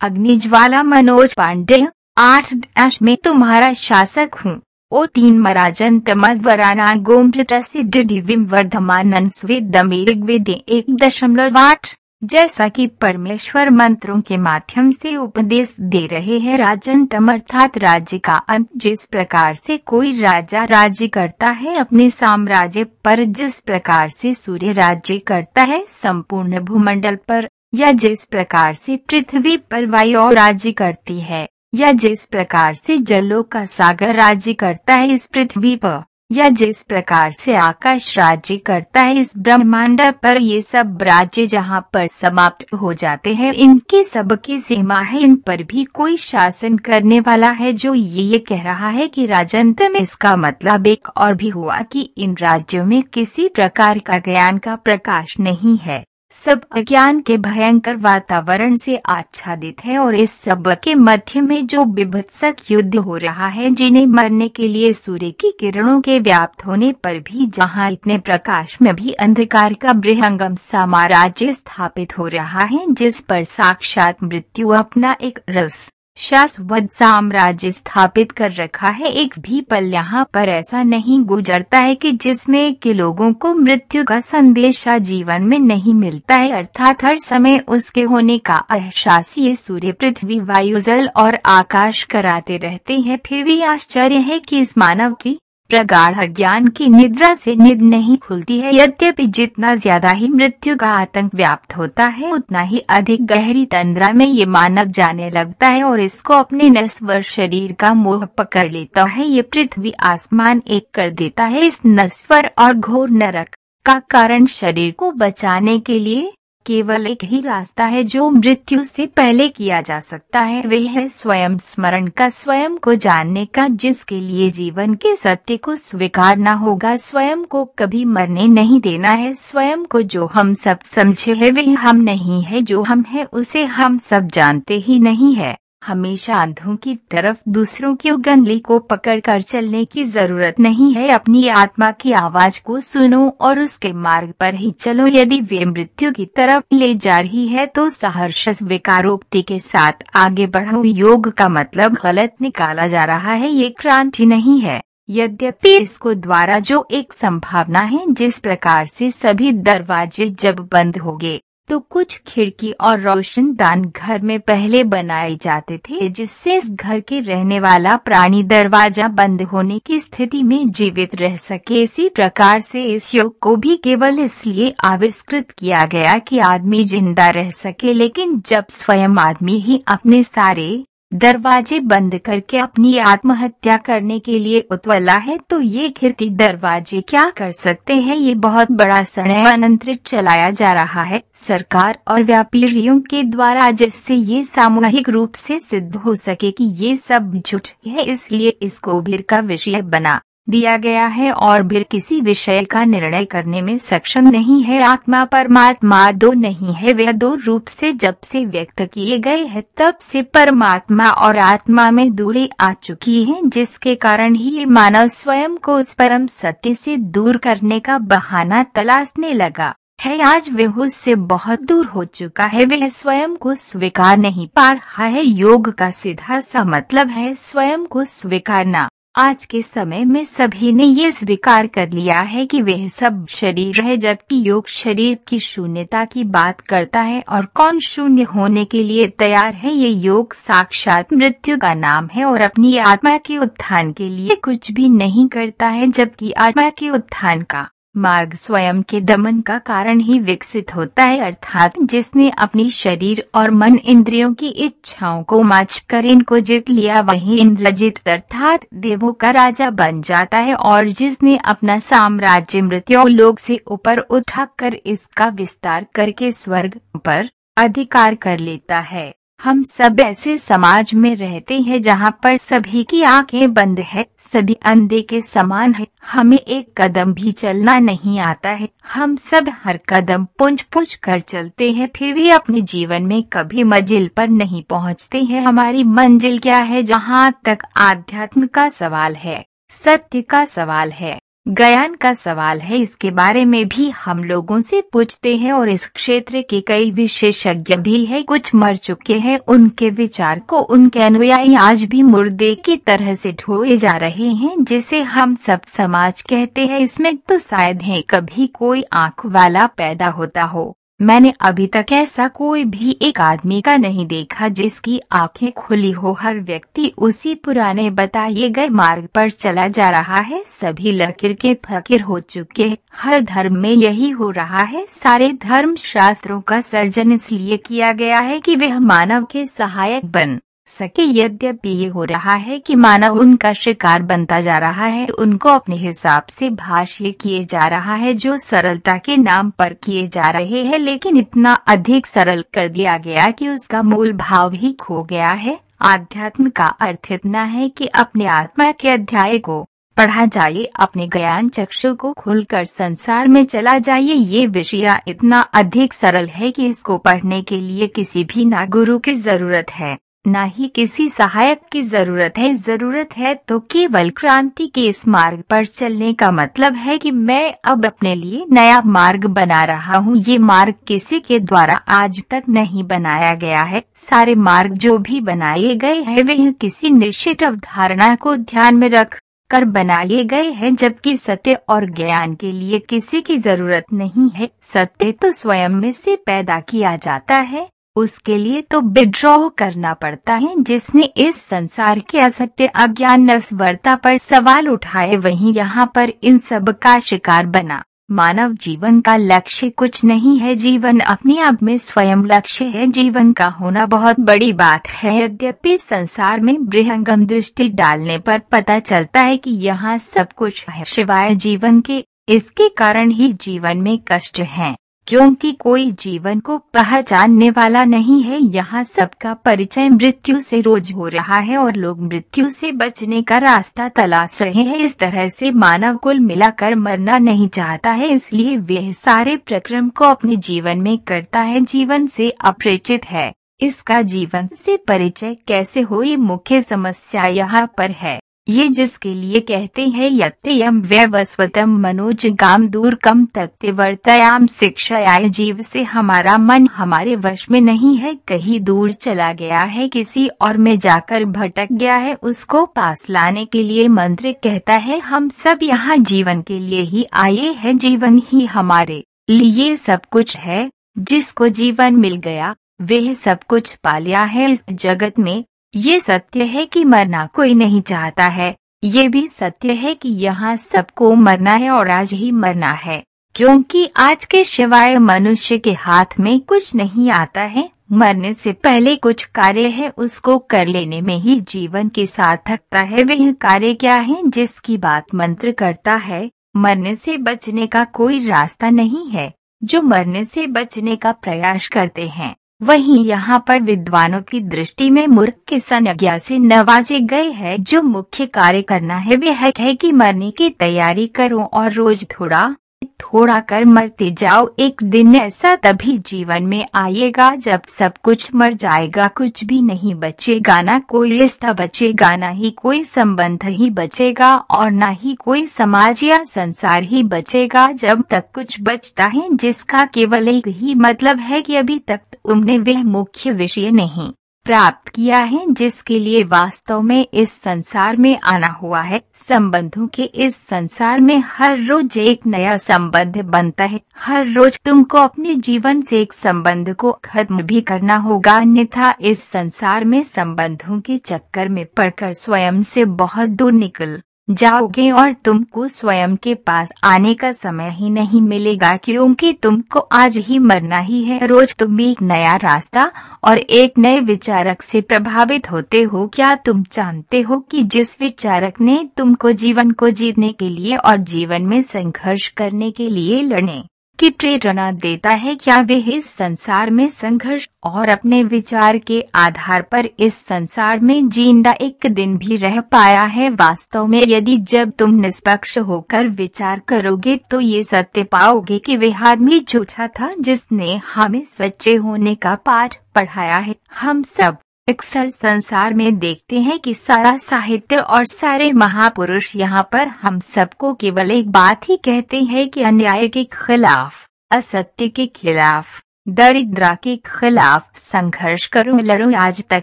अग्निज्वाला मनोज पांडे, आठ डैश में तुम्हारा शासक हूँ। ओ तीन मराजन तमद्वराना गोमृत सिद्धि वर्धमान स्वेदमेद एक दशमलव आठ। जैसा कि परमेश्वर मंत्रों के माध्यम से उपदेश दे रहे हैं, राजन तम अर्थात राज्य का अंत। जिस प्रकार से कोई राजा राज्य करता है, अपने साम्राज्य पर जिस प्रकार से सूर्य राज्य करता है, संपूर्ण भूमंडल पर। या जिस प्रकार से पृथ्वी पर वायु राज्य करती है, या जिस प्रकार से जलों का सागर राज्य करता है इस पृथ्वी पर, या जिस प्रकार से आकाश राज्य करता है इस ब्रह्मांड पर, ये सब राज्य जहाँ पर समाप्त हो जाते हैं, इनकी सबकी सीमा है, इन पर भी कोई शासन करने वाला है, जो ये ये कह रहा है कि राजंत में इसका मतलब एक और भी हुआ कि इन राज्यों में किसी प्रकार का ज्ञान का प्रकाश नहीं है। सब अज्ञान के भयंकर वातावरण से आच्छादित है और इस सब के मध्य में जो विभत्सक युद्ध हो रहा है, जिन्हें मरने के लिए सूर्य की किरणों के व्याप्त होने पर भी, जहाँ इतने प्रकाश में भी अंधकार का बृहंगम साम्राज्य स्थापित हो रहा है, जिस पर साक्षात मृत्यु अपना एक रस शाश्वत साम्राज्य स्थापित कर रखा है। एक भी पल यहाँ पर ऐसा नहीं गुजरता है कि जिसमें के लोगों को मृत्यु का संदेश जीवन में नहीं मिलता है। अर्थात हर समय उसके होने का एहसास ये सूर्य पृथ्वी वायु जल और आकाश कराते रहते हैं। फिर भी आश्चर्य है कि इस मानव की प्रगाढ़ ज्ञान की निद्रा से निद नहीं खुलती है। यद्यपि जितना ज़्यादा ही मृत्यु का आतंक व्याप्त होता है, उतना ही अधिक गहरी तंद्रा में ये मानव जाने लगता है और इसको अपने नस्वर शरीर का मोह पकड़ लेता है। ये पृथ्वी आसमान एक कर देता है। इस नस्वर और घोर नरक का कारण शरीर को बचाने के लिए केवल एक ही रास्ता है जो मृत्यु से पहले किया जा सकता है, वह है स्वयं स्मरण का स्वयं को जानने का, जिसके लिए जीवन के सत्य को स्वीकारना होगा। स्वयं को कभी मरने नहीं देना है। स्वयं को जो हम सब समझे है, वह हम नहीं है। जो हम है, उसे हम सब जानते ही नहीं है। हमेशा अंधों की तरफ़ दूसरों की उंगली को पकड़कर चलने की ज़रूरत नहीं है। अपनी आत्मा की आवाज़ को सुनो और उसके मार्ग पर ही चलो। यदि वे मृत्यु की तरफ़ ले जा रही है तो सहर्ष विकारोक्ति के साथ आगे बढ़ो। योग का मतलब गलत निकाला जा रहा है, ये क्रांति नहीं है। यद्यपि इसको द्वारा जो एक संभावना है, जिस प्रकार से सभी दरवाजे जब बंद हो गए तो कुछ खिड़की और रोशनदान घर में पहले बनाए जाते थे, जिससे इस घर के रहने वाला प्राणी दरवाज़ा बंद होने की स्थिति में जीवित रह सके। इसी प्रकार से इस योग को भी केवल इसलिए आविष्कृत किया गया कि आदमी ज़िंदा रह सके, लेकिन जब स्वयं आदमी ही अपने सारे दरवाजे बंद करके अपनी आत्महत्या करने के लिए उतवला है तो ये खिड़की दरवाजे क्या कर सकते हैं? ये बहुत बड़ा षडयंत्रित चलाया जा रहा है। सरकार और व्यापारियों के द्वारा जिससे ये सामूहिक रूप से सिद्ध हो सके कि ये सब झूठ है, इसलिए इसको भीड़ का विषय बना। दिया गया है और फिर किसी विषय का निर्णय करने में सक्षम नहीं है। आत्मा परमात्मा दो नहीं है, वे दो रूप से जब से व्यक्त किए गए हैं, तब से परमात्मा और आत्मा में दूरी आ चुकी है, जिसके कारण ही मानव स्वयं को उस परम सत्य से दूर करने का बहाना तलाशने लगा है। आज वह उससे बहुत दूर हो चुका है वह स्वयं को स्वीकार नहीं पा रहा है। योग का सीधा सा मतलब है स्वयं को स्वीकारना। आज के समय में सभी ने ये स्वीकार कर लिया है कि वह सब शरीर है, जबकि योग शरीर की शून्यता की बात करता है। और कौन शून्य होने के लिए तैयार है? ये योग साक्षात मृत्यु का नाम है और अपनी आत्मा के उत्थान के लिए कुछ भी नहीं करता है, जबकि आत्मा के उत्थान का मार्ग स्वयं के दमन का कारण ही विकसित होता है, अर्थात जिसने अपनी शरीर और मन इंद्रियों की इच्छाओं को माच कर इनको जीत लिया, वही इंद्रजित अर्थात देवों का राजा बन जाता है और जिसने अपना साम्राज्य मृत्यु लोग से ऊपर उठाकर इसका विस्तार करके स्वर्ग पर अधिकार कर लेता है। हम सब ऐसे समाज में रहते हैं जहाँ पर सभी की आँखें बंद है, सभी अंधे के समान है। हमें एक कदम भी चलना नहीं आता है। हम सब हर कदम पुंज पुंज कर चलते हैं, फिर भी अपने जीवन में कभी मंजिल पर नहीं पहुँचते हैं। हमारी मंजिल क्या है? जहाँ तक आध्यात्म का सवाल है, सत्य का सवाल है। ज्ञान का सवाल है। इसके बारे में भी हम लोगों से पूछते हैं और इस क्षेत्र के कई विशेषज्ञ भी हैं। कुछ मर चुके हैं। उनके विचार को, उनके अनुयायी आज भी मुर्दे की तरह से ढोए जा रहे हैं, जिसे हम सब समाज कहते हैं। इसमें तो शायद है, कभी कोई आँख वाला पैदा होता हो। मैंने अभी तक ऐसा कोई भी एक आदमी का नहीं देखा जिसकी आँखें खुली हो। हर व्यक्ति उसी पुराने बताए गए मार्ग पर चला जा रहा है। सभी लकीर के फकीर हो चुके हर धर्म में यही हो रहा है। सारे धर्म शास्त्रों का सर्जन इसलिए किया गया है कि वह मानव के सहायक बन। सके यद्यपि ये हो रहा है कि मानव उनका शिकार बनता जा रहा है, उनको अपने हिसाब से भाष्य किए जा रहा है जो सरलता के नाम पर किए जा रहे हैं, लेकिन इतना अधिक सरल कर दिया गया कि उसका मूल भाव ही खो गया है। आध्यात्म का अर्थ इतना है कि अपने आत्मा के अध्याय को पढ़ा जाए, अपने ज्ञान चक्षु को खुलकर संसार में चला जाइए ये विषय इतना अधिक सरल है कि इसको पढ़ने के लिए किसी भी ना गुरु की ज़रूरत है। न ही किसी सहायक की ज़रूरत है। ज़रूरत है तो केवल क्रांति के इस मार्ग पर चलने का मतलब है कि मैं अब अपने लिए नया मार्ग बना रहा हूँ। ये मार्ग किसी के द्वारा आज तक नहीं बनाया गया है। सारे मार्ग जो भी बनाए गए हैं, वे किसी निश्चित अवधारणा को ध्यान में रख कर बनाए गए हैं, जबकि सत्य और ज्ञान के लिए किसी की ज़रूरत नहीं है। सत्य तो स्वयं में से पैदा किया जाता है। उसके लिए तो विड्रॉ करना पड़ता है, जिसने इस संसार के असत्य अज्ञान नस्वरता पर सवाल उठाए, वहीं यहाँ पर इन सब का शिकार बना। मानव जीवन का लक्ष्य कुछ नहीं है, जीवन अपने आप में स्वयं लक्ष्य है, जीवन का होना बहुत बड़ी बात है। यद्यपि संसार में बृहंगम दृष्टि डालने पर पता चलता है कि यहाँ सब कुछ है सिवाय जीवन के, इसके कारण ही जीवन में कष्ट है। क्योंकि कोई जीवन को पहचानने वाला नहीं है, यहाँ सबका परिचय मृत्यु से रोज हो रहा है और लोग मृत्यु से बचने का रास्ता तलाश रहे हैं। इस तरह से मानव कुल मिलाकर मरना नहीं चाहता है, इसलिए वह सारे प्रक्रम को अपने जीवन में करता है, जीवन से अपरिचित है। इसका जीवन से परिचय कैसे हो, ये मुख्य समस्या यहाँ पर है। ये जिसके लिए कहते हैं यत्यम व्यवस्वतम मनोज गाम दूर कम तत्वर्तयाम आय जीव से हमारा मन हमारे वश में नहीं है, कहीं दूर चला गया है किसी और में जाकर भटक गया है, उसको पास लाने के लिए मंत्र कहता है, हम सब यहाँ जीवन के लिए ही आए हैं, जीवन ही हमारे लिए सब कुछ है, जिसको जीवन मिल गया, वह सब कुछ पा लिया है, इस जगत में ये सत्य है कि मरना कोई नहीं चाहता है। ये भी सत्य है कि यहाँ सबको मरना है और आज ही मरना है। क्योंकि आज के सिवाय मनुष्य के हाथ में कुछ नहीं आता है, मरने से पहले कुछ कार्य है, उसको कर लेने में ही जीवन की सार्थकता है। वह कार्य क्या है, जिसकी बात मंत्र करता है, मरने से बचने का कोई रास्ता नहीं है, जो मरने से बचने का प्रयास करते हैं। वहीं यहाँ पर विद्वानों की दृष्टि में मूर्ख के संज्ञा से नवाजे गए हैं। जो मुख्य कार्य करना है वे है कि मरने की तैयारी करो और रोज थोड़ा थोड़ा कर मरते जाओ। एक दिन ऐसा तभी जीवन में आएगा जब सब कुछ मर जाएगा। कुछ भी नहीं बचेगा, ना कोई रिश्ता बचेगा, ना ही कोई संबंध ही बचेगा और ना ही कोई समाज या संसार ही बचेगा। जब तक कुछ बचता है, जिसका केवल एक ही मतलब है कि अभी तक तुमने वह मुख्य विषय नहीं। प्राप्त किया है, जिसके लिए वास्तव में इस संसार में आना हुआ है। संबंधों के इस संसार में हर रोज एक नया संबंध बनता है। हर रोज तुमको अपने जीवन से एक संबंध को खत्म भी करना होगा। अन्यथा इस संसार में संबंधों के चक्कर में पड़कर स्वयं से बहुत दूर निकल जाओगे और तुमको स्वयं के पास आने का समय ही नहीं मिलेगा क्योंकि तुमको आज ही मरना ही है। रोज तुम एक नया रास्ता और एक नए विचारक से प्रभावित होते हो। क्या तुम जानते हो कि जिस विचारक ने तुमको जीवन को जीतने के लिए और जीवन में संघर्ष करने के लिए लड़ने की प्रेरणा देता है क्या वे इस संसार में संघर्ष और अपने विचार के आधार पर इस संसार में ज़िंदा एक दिन भी रह पाया है? वास्तव में यदि जब तुम निष्पक्ष होकर विचार करोगे तो ये सत्य पाओगे कि वह आदमी झूठा था जिसने हमें सच्चे होने का पाठ पढ़ाया है। हम सब अक्सर संसार में देखते हैं कि सारा साहित्य और सारे महापुरुष यहाँ पर हम सबको केवल एक बात ही कहते हैं कि अन्याय के खिलाफ, असत्य के खिलाफ, दरिद्रा के खिलाफ संघर्ष करो, लड़ो, आज तक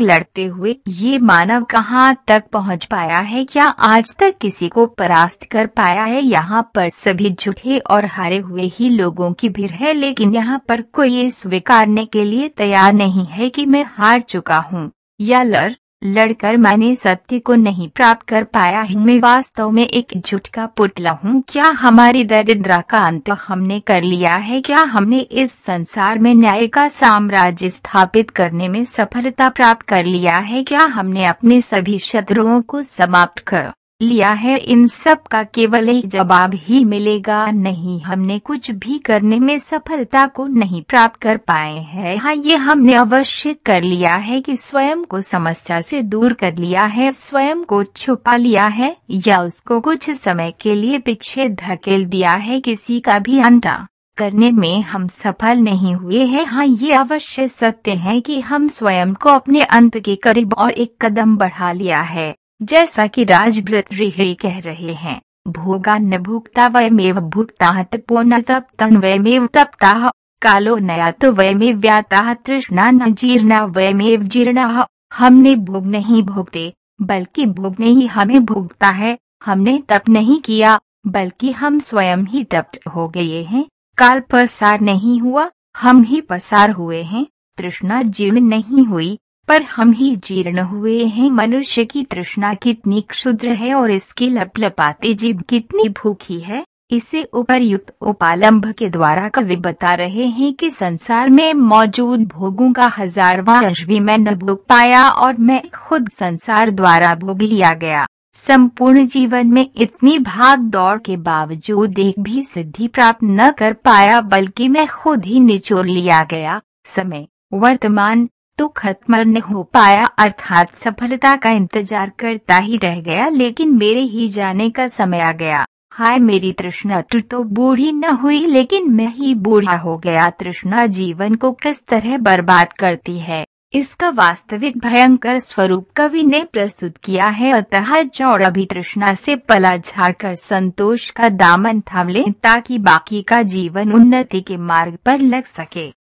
लड़ते हुए ये मानव कहाँ तक पहुँच पाया है? क्या आज तक किसी को परास्त कर पाया है? यहाँ पर सभी झूठे और हारे हुए ही लोगों की भीड़ है, लेकिन यहाँ पर कोई स्वीकारने के लिए तैयार नहीं है कि मैं हार चुका हूँ। या लड़, लड़कर मैंने सत्य को नहीं प्राप्त कर पाया। हूँ मैं वास्तव में एक झूठ का पुतला हूँ। क्या हमारी दरिद्रा का अंत हमने कर लिया है? क्या हमने इस संसार में न्याय का साम्राज्य स्थापित करने में सफलता प्राप्त कर लिया है? क्या हमने अपने सभी शत्रुओं को समाप्त कर लिया है। इन सब का केवल एक जवाब ही मिलेगा। नहीं, हमने कुछ भी करने में सफलता को नहीं प्राप्त कर पाए हैं। हाँ ये हमने अवश्य कर लिया है कि स्वयं को समस्या से दूर कर लिया है, स्वयं को छुपा लिया है, या उसको कुछ समय के लिए पीछे धकेल दिया है। किसी का भी अंटा करने में हम सफल नहीं हुए हैं। हाँ ये अवश्य सत्य है कि हम स्वयं को अपने अंत के करीब और एक कदम बढ़ा लिया है। जैसा कि रिहरी कह रहे हैं, भोगा न भुगता वयमेव भुगता पूर्ण तप्तन वयमेव तप्ता, कालो नया तो वयमेव व्याता तृष्णा न जीर्णा वयमेव जीर्णा। हमने भोग नहीं भोगते, बल्कि भोगने ही हमें भोगता है। हमने तप नहीं किया, बल्कि हम स्वयं ही तप्त हो गए हैं। काल पसार नहीं हुआ, हम ही पसार हुए हैं। तृष्णा जीर्ण नहीं हुई पर हम ही जीर्ण हुए हैं। मनुष्य की तृष्णा कितनी क्षुद्र है और इसकी लपलपाते जीव कितनी भूखी है। इसे उपरयुक्त उपालंब के द्वारा कवि बता रहे हैं कि संसार में मौजूद भोगों का हजारवा अंश भी मैं न भोग पाया और मैं खुद संसार द्वारा भोग लिया गया। संपूर्ण जीवन में इतनी भाग दौड़ के बावजूद एक भी सिद्धि प्राप्त न कर पाया, बल्कि मैं खुद ही निचोड़ लिया गया। समय। वर्तमान तो खत्म न हो पाया, अर्थात सफलता का इंतज़ार करता ही रह गया, लेकिन मेरे ही जाने का समय आ गया। हाय मेरी तृष्णा, तू तो बूढ़ी न हुई, लेकिन मैं ही बूढ़ा हो गया। तृष्णा, जीवन को किस तरह बर्बाद करती है? इसका वास्तविक भयंकर स्वरूप कवि ने प्रस्तुत किया है। अतः चौड़ अभी तृष्णा से पला झाड़कर संतोष का दामन थाम ले, ताकि बाकी का जीवन उन्नति के मार्ग पर लग सके।